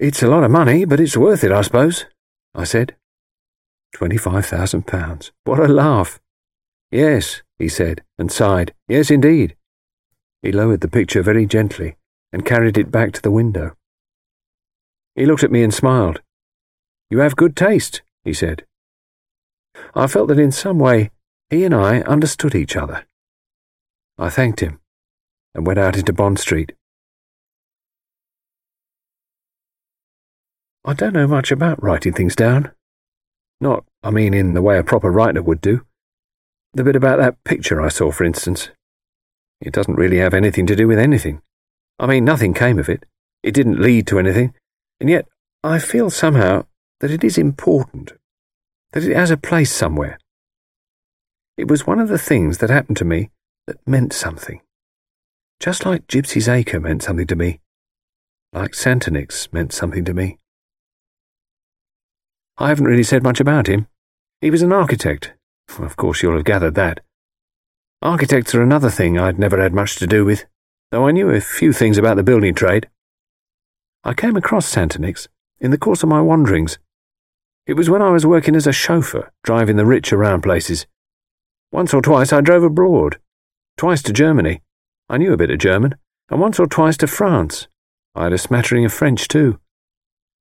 It's a lot of money, but it's worth it, I suppose, I said. Twenty-five thousand pounds. What a laugh. Yes, he said, and sighed. Yes, indeed. He lowered the picture very gently and carried it back to the window. He looked at me and smiled. You have good taste, he said. I felt that in some way he and I understood each other. I thanked him and went out into Bond Street. I don't know much about writing things down. Not, I mean, in the way a proper writer would do. The bit about that picture I saw, for instance. It doesn't really have anything to do with anything. I mean, nothing came of it. It didn't lead to anything. And yet, I feel somehow that it is important, that it has a place somewhere. It was one of the things that happened to me that meant something. Just like Gypsy's Acre meant something to me, like Santonix meant something to me. I haven't really said much about him. He was an architect. Of course, you'll have gathered that. Architects are another thing I'd never had much to do with, though I knew a few things about the building trade. I came across Santonix in the course of my wanderings. It was when I was working as a chauffeur, driving the rich around places. Once or twice I drove abroad. Twice to Germany. I knew a bit of German. And once or twice to France. I had a smattering of French too.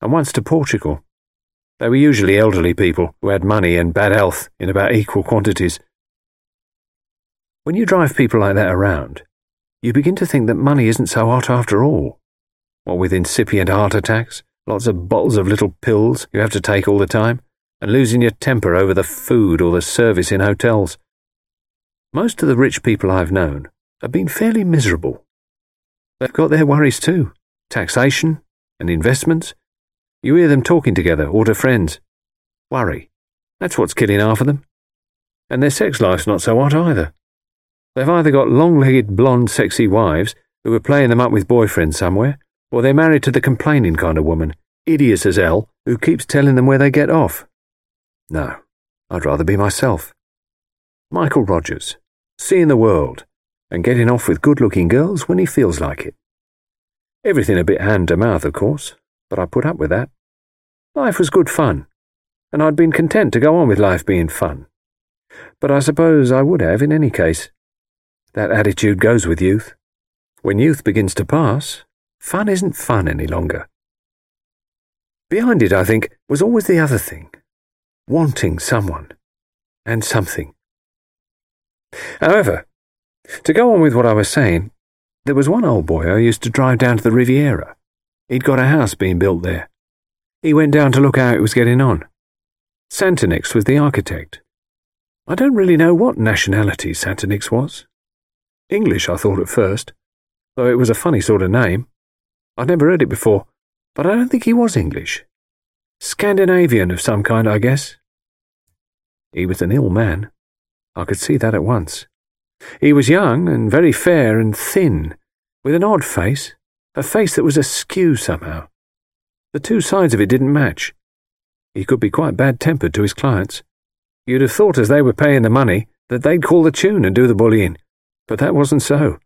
And once to Portugal. They were usually elderly people who had money and bad health in about equal quantities. When you drive people like that around, you begin to think that money isn't so hot after all. What with incipient heart attacks, lots of bottles of little pills you have to take all the time, and losing your temper over the food or the service in hotels. Most of the rich people I've known have been fairly miserable. They've got their worries too taxation and investments you hear them talking together or to friends. Worry. That's what's killing half of them. And their sex life's not so hot either. They've either got long legged, blonde, sexy wives who are playing them up with boyfriends somewhere, or they're married to the complaining kind of woman, idiot as hell, who keeps telling them where they get off. No, I'd rather be myself. Michael Rogers, seeing the world, and getting off with good looking girls when he feels like it. Everything a bit hand to mouth, of course, but I put up with that. Life was good fun, and I'd been content to go on with life being fun. But I suppose I would have in any case. That attitude goes with youth. When youth begins to pass, fun isn't fun any longer. Behind it, I think, was always the other thing wanting someone and something. However, to go on with what I was saying, there was one old boy I used to drive down to the Riviera. He'd got a house being built there. He went down to look how it was getting on. Santonix was the architect. I don't really know what nationality Santonix was. English, I thought at first, though it was a funny sort of name. I'd never heard it before, but I don't think he was English. Scandinavian of some kind, I guess. He was an ill man. I could see that at once. He was young and very fair and thin, with an odd face, a face that was askew somehow. The two sides of it didn't match. He could be quite bad tempered to his clients. You'd have thought as they were paying the money that they'd call the tune and do the bullying, but that wasn't so.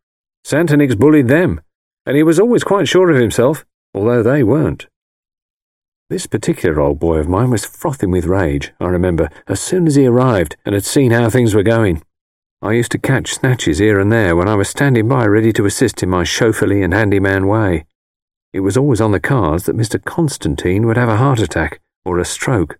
Santonix bullied them, and he was always quite sure of himself, although they weren't. This particular old boy of mine was frothing with rage, I remember, as soon as he arrived and had seen how things were going. I used to catch snatches here and there when I was standing by ready to assist in my chauffeurly and handyman way. It was always on the cards that Mr. Constantine would have a heart attack or a stroke.